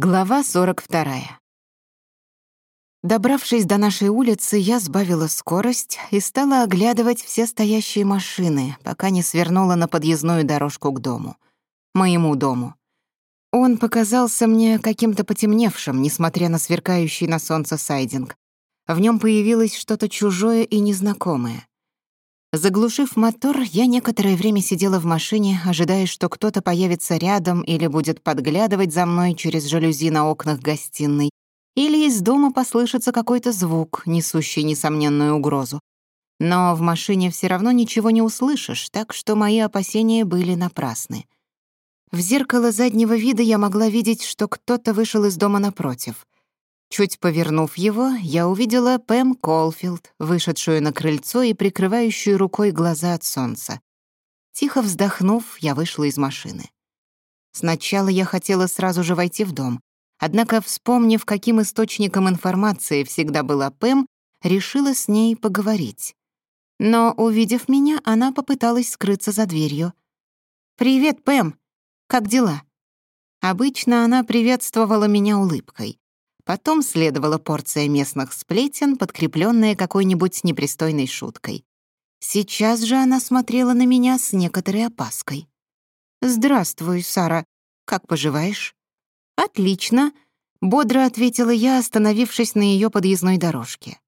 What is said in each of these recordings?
Глава 42. Добравшись до нашей улицы, я сбавила скорость и стала оглядывать все стоящие машины, пока не свернула на подъездную дорожку к дому. Моему дому. Он показался мне каким-то потемневшим, несмотря на сверкающий на солнце сайдинг. В нем появилось что-то чужое и незнакомое. Заглушив мотор, я некоторое время сидела в машине, ожидая, что кто-то появится рядом или будет подглядывать за мной через жалюзи на окнах гостиной, или из дома послышится какой-то звук, несущий несомненную угрозу. Но в машине все равно ничего не услышишь, так что мои опасения были напрасны. В зеркало заднего вида я могла видеть, что кто-то вышел из дома напротив. Чуть повернув его, я увидела Пэм Колфилд, вышедшую на крыльцо и прикрывающую рукой глаза от солнца. Тихо вздохнув, я вышла из машины. Сначала я хотела сразу же войти в дом, однако, вспомнив, каким источником информации всегда была Пэм, решила с ней поговорить. Но, увидев меня, она попыталась скрыться за дверью. «Привет, Пэм! Как дела?» Обычно она приветствовала меня улыбкой. Потом следовала порция местных сплетен, подкрепленная какой-нибудь непристойной шуткой. Сейчас же она смотрела на меня с некоторой опаской. «Здравствуй, Сара. Как поживаешь?» «Отлично», — бодро ответила я, остановившись на ее подъездной дорожке.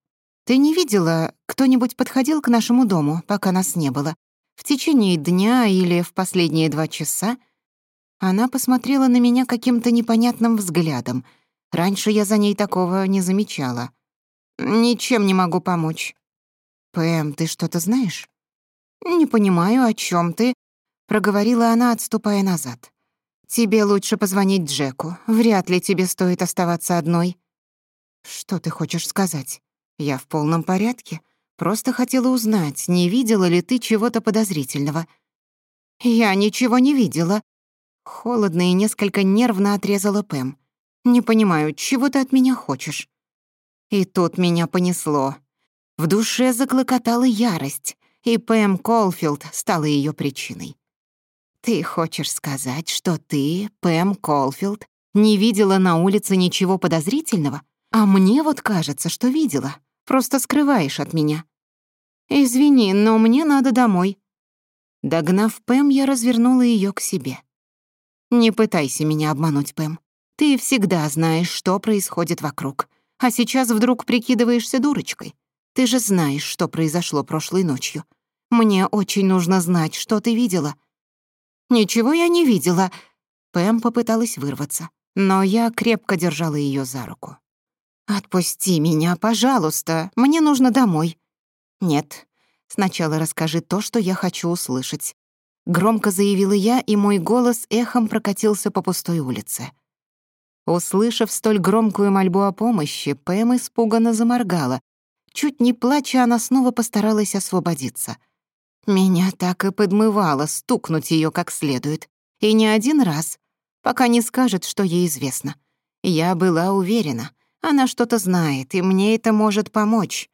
«Ты не видела, кто-нибудь подходил к нашему дому, пока нас не было? В течение дня или в последние два часа?» Она посмотрела на меня каким-то непонятным взглядом — Раньше я за ней такого не замечала. Ничем не могу помочь. Пэм, ты что-то знаешь? Не понимаю, о чем ты, проговорила она, отступая назад. Тебе лучше позвонить Джеку. Вряд ли тебе стоит оставаться одной. Что ты хочешь сказать? Я в полном порядке. Просто хотела узнать, не видела ли ты чего-то подозрительного. Я ничего не видела. Холодно и несколько нервно отрезала Пэм не понимаю, чего ты от меня хочешь?» И тут меня понесло. В душе заклокотала ярость, и Пэм Колфилд стала ее причиной. «Ты хочешь сказать, что ты, Пэм Колфилд, не видела на улице ничего подозрительного? А мне вот кажется, что видела. Просто скрываешь от меня». «Извини, но мне надо домой». Догнав Пэм, я развернула ее к себе. «Не пытайся меня обмануть, Пэм. Ты всегда знаешь, что происходит вокруг. А сейчас вдруг прикидываешься дурочкой. Ты же знаешь, что произошло прошлой ночью. Мне очень нужно знать, что ты видела». «Ничего я не видела», — Пэм попыталась вырваться, но я крепко держала ее за руку. «Отпусти меня, пожалуйста, мне нужно домой». «Нет, сначала расскажи то, что я хочу услышать». Громко заявила я, и мой голос эхом прокатился по пустой улице. Услышав столь громкую мольбу о помощи, Пэм испуганно заморгала. Чуть не плача, она снова постаралась освободиться. Меня так и подмывало стукнуть ее как следует. И не один раз, пока не скажет, что ей известно. Я была уверена, она что-то знает, и мне это может помочь.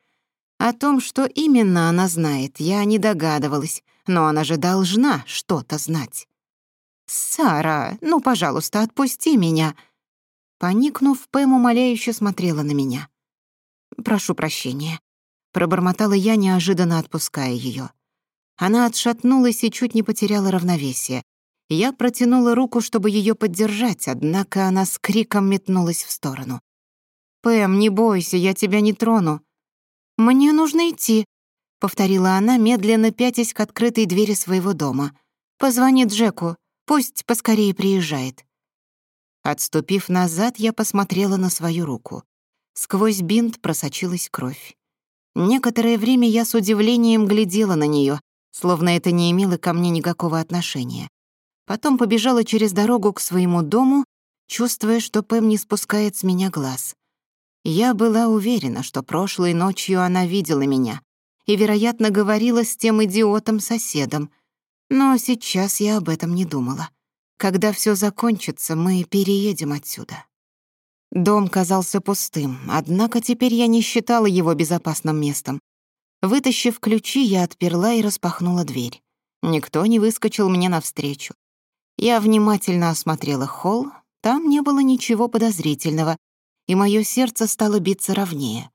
О том, что именно она знает, я не догадывалась, но она же должна что-то знать. «Сара, ну, пожалуйста, отпусти меня», Поникнув, Пэм умоляюще смотрела на меня. «Прошу прощения», — пробормотала я, неожиданно отпуская ее. Она отшатнулась и чуть не потеряла равновесие. Я протянула руку, чтобы ее поддержать, однако она с криком метнулась в сторону. «Пэм, не бойся, я тебя не трону». «Мне нужно идти», — повторила она, медленно пятясь к открытой двери своего дома. «Позвони Джеку, пусть поскорее приезжает». Отступив назад, я посмотрела на свою руку. Сквозь бинт просочилась кровь. Некоторое время я с удивлением глядела на нее, словно это не имело ко мне никакого отношения. Потом побежала через дорогу к своему дому, чувствуя, что Пэм не спускает с меня глаз. Я была уверена, что прошлой ночью она видела меня и, вероятно, говорила с тем идиотом-соседом, но сейчас я об этом не думала. Когда все закончится, мы переедем отсюда. Дом казался пустым, однако теперь я не считала его безопасным местом. Вытащив ключи, я отперла и распахнула дверь. Никто не выскочил мне навстречу. Я внимательно осмотрела холл, там не было ничего подозрительного, и мое сердце стало биться ровнее.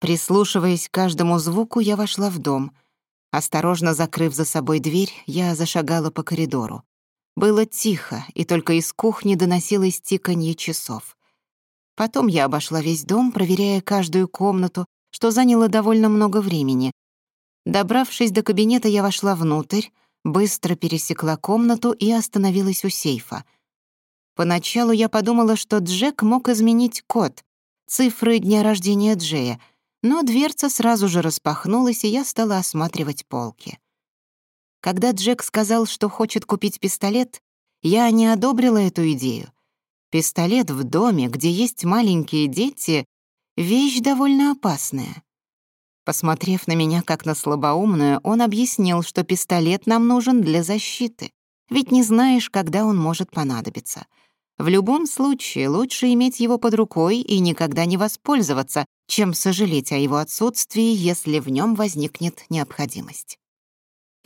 Прислушиваясь к каждому звуку, я вошла в дом. Осторожно закрыв за собой дверь, я зашагала по коридору. Было тихо, и только из кухни доносилось тиканье часов. Потом я обошла весь дом, проверяя каждую комнату, что заняло довольно много времени. Добравшись до кабинета, я вошла внутрь, быстро пересекла комнату и остановилась у сейфа. Поначалу я подумала, что Джек мог изменить код, цифры дня рождения Джея, но дверца сразу же распахнулась, и я стала осматривать полки. Когда Джек сказал, что хочет купить пистолет, я не одобрила эту идею. Пистолет в доме, где есть маленькие дети, вещь довольно опасная. Посмотрев на меня как на слабоумную, он объяснил, что пистолет нам нужен для защиты, ведь не знаешь, когда он может понадобиться. В любом случае, лучше иметь его под рукой и никогда не воспользоваться, чем сожалеть о его отсутствии, если в нем возникнет необходимость.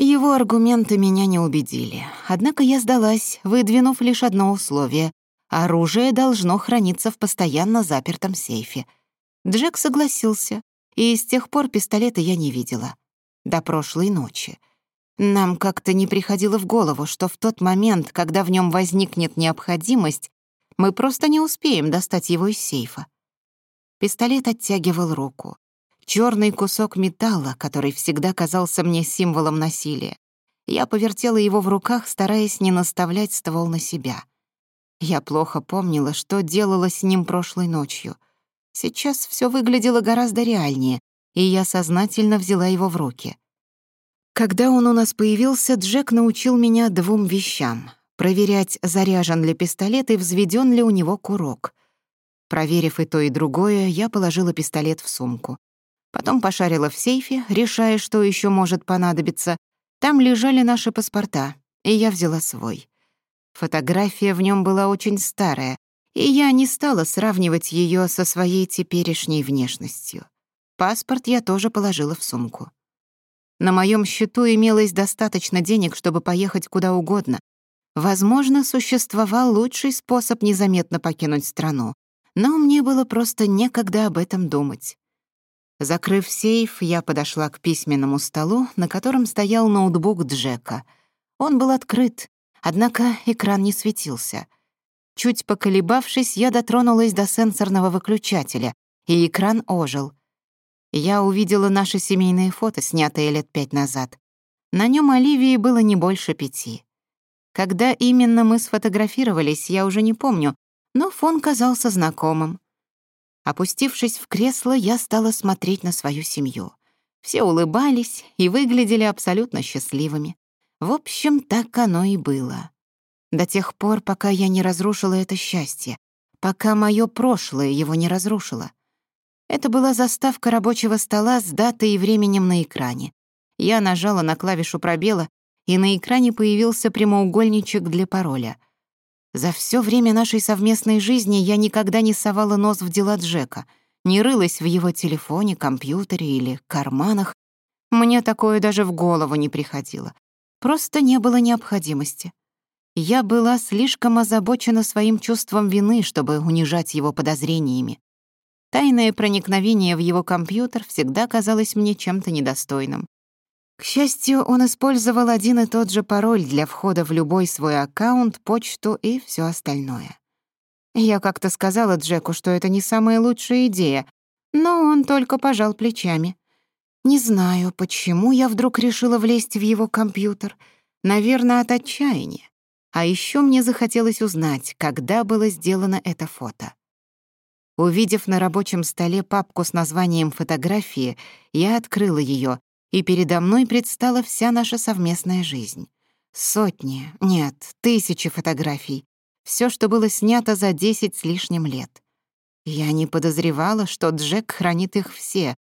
Его аргументы меня не убедили, однако я сдалась, выдвинув лишь одно условие — оружие должно храниться в постоянно запертом сейфе. Джек согласился, и с тех пор пистолета я не видела. До прошлой ночи. Нам как-то не приходило в голову, что в тот момент, когда в нем возникнет необходимость, мы просто не успеем достать его из сейфа. Пистолет оттягивал руку. Черный кусок металла, который всегда казался мне символом насилия. Я повертела его в руках, стараясь не наставлять ствол на себя. Я плохо помнила, что делала с ним прошлой ночью — Сейчас все выглядело гораздо реальнее, и я сознательно взяла его в руки. Когда он у нас появился, Джек научил меня двум вещам — проверять, заряжен ли пистолет и взведен ли у него курок. Проверив и то, и другое, я положила пистолет в сумку. Потом пошарила в сейфе, решая, что еще может понадобиться. Там лежали наши паспорта, и я взяла свой. Фотография в нем была очень старая, и я не стала сравнивать ее со своей теперешней внешностью. Паспорт я тоже положила в сумку. На моем счету имелось достаточно денег, чтобы поехать куда угодно. Возможно, существовал лучший способ незаметно покинуть страну, но мне было просто некогда об этом думать. Закрыв сейф, я подошла к письменному столу, на котором стоял ноутбук Джека. Он был открыт, однако экран не светился. Чуть поколебавшись, я дотронулась до сенсорного выключателя, и экран ожил. Я увидела наши семейные фото, снятые лет пять назад. На нем Оливии было не больше пяти. Когда именно мы сфотографировались, я уже не помню, но фон казался знакомым. Опустившись в кресло, я стала смотреть на свою семью. Все улыбались и выглядели абсолютно счастливыми. В общем, так оно и было. До тех пор, пока я не разрушила это счастье, пока мое прошлое его не разрушило. Это была заставка рабочего стола с датой и временем на экране. Я нажала на клавишу пробела, и на экране появился прямоугольничек для пароля — За все время нашей совместной жизни я никогда не совала нос в дела Джека, не рылась в его телефоне, компьютере или карманах. Мне такое даже в голову не приходило. Просто не было необходимости. Я была слишком озабочена своим чувством вины, чтобы унижать его подозрениями. Тайное проникновение в его компьютер всегда казалось мне чем-то недостойным. К счастью, он использовал один и тот же пароль для входа в любой свой аккаунт, почту и все остальное. Я как-то сказала Джеку, что это не самая лучшая идея, но он только пожал плечами. Не знаю, почему я вдруг решила влезть в его компьютер. Наверное, от отчаяния. А еще мне захотелось узнать, когда было сделано это фото. Увидев на рабочем столе папку с названием фотографии, я открыла ее, и передо мной предстала вся наша совместная жизнь. Сотни, нет, тысячи фотографий. Все, что было снято за десять с лишним лет. Я не подозревала, что Джек хранит их все.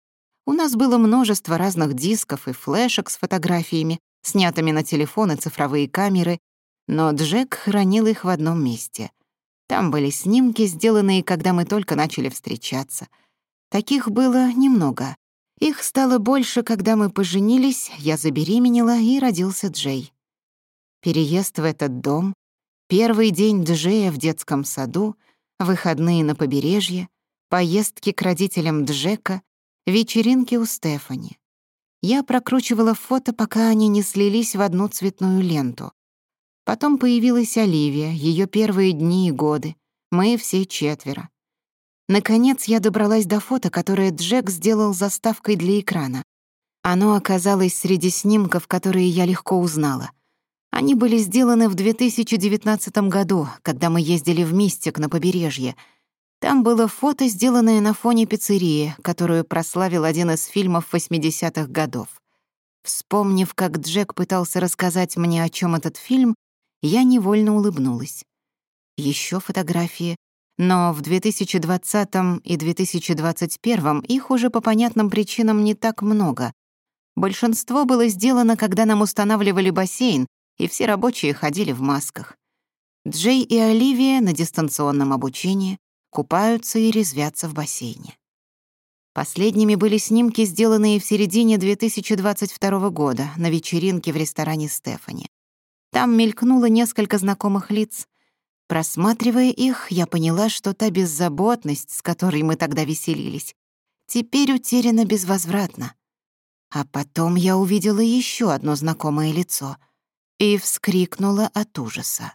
У нас было множество разных дисков и флешек с фотографиями, снятыми на телефон и цифровые камеры, но Джек хранил их в одном месте. Там Их стало больше, когда мы поженились, я забеременела и родился Джей. Переезд в этот дом, первый день Джея в детском саду, выходные на побережье, поездки к родителям Джека, вечеринки у Стефани. Я прокручивала фото, пока они не слились в одну цветную ленту. Потом появилась Оливия, ее первые дни и годы, мы все четверо. Наконец я добралась до фото, которое Джек сделал заставкой для экрана. Оно оказалось среди снимков, которые я легко узнала. Они были сделаны в 2019 году, когда мы ездили в Мистик на побережье. Там было фото, сделанное на фоне пиццерии, которую прославил один из фильмов 80-х годов. Вспомнив, как Джек пытался рассказать мне, о чем этот фильм, я невольно улыбнулась. Еще фотографии, Но в 2020 и 2021 их уже по понятным причинам не так много. Большинство было сделано, когда нам устанавливали бассейн, и все рабочие ходили в масках. Джей и Оливия на дистанционном обучении купаются и резвятся в бассейне. Последними были снимки, сделанные в середине 2022 года на вечеринке в ресторане «Стефани». Там мелькнуло несколько знакомых лиц, просматривая их, я поняла, что та беззаботность, с которой мы тогда веселились, теперь утеряна безвозвратно. А потом я увидела еще одно знакомое лицо и вскрикнула от ужаса.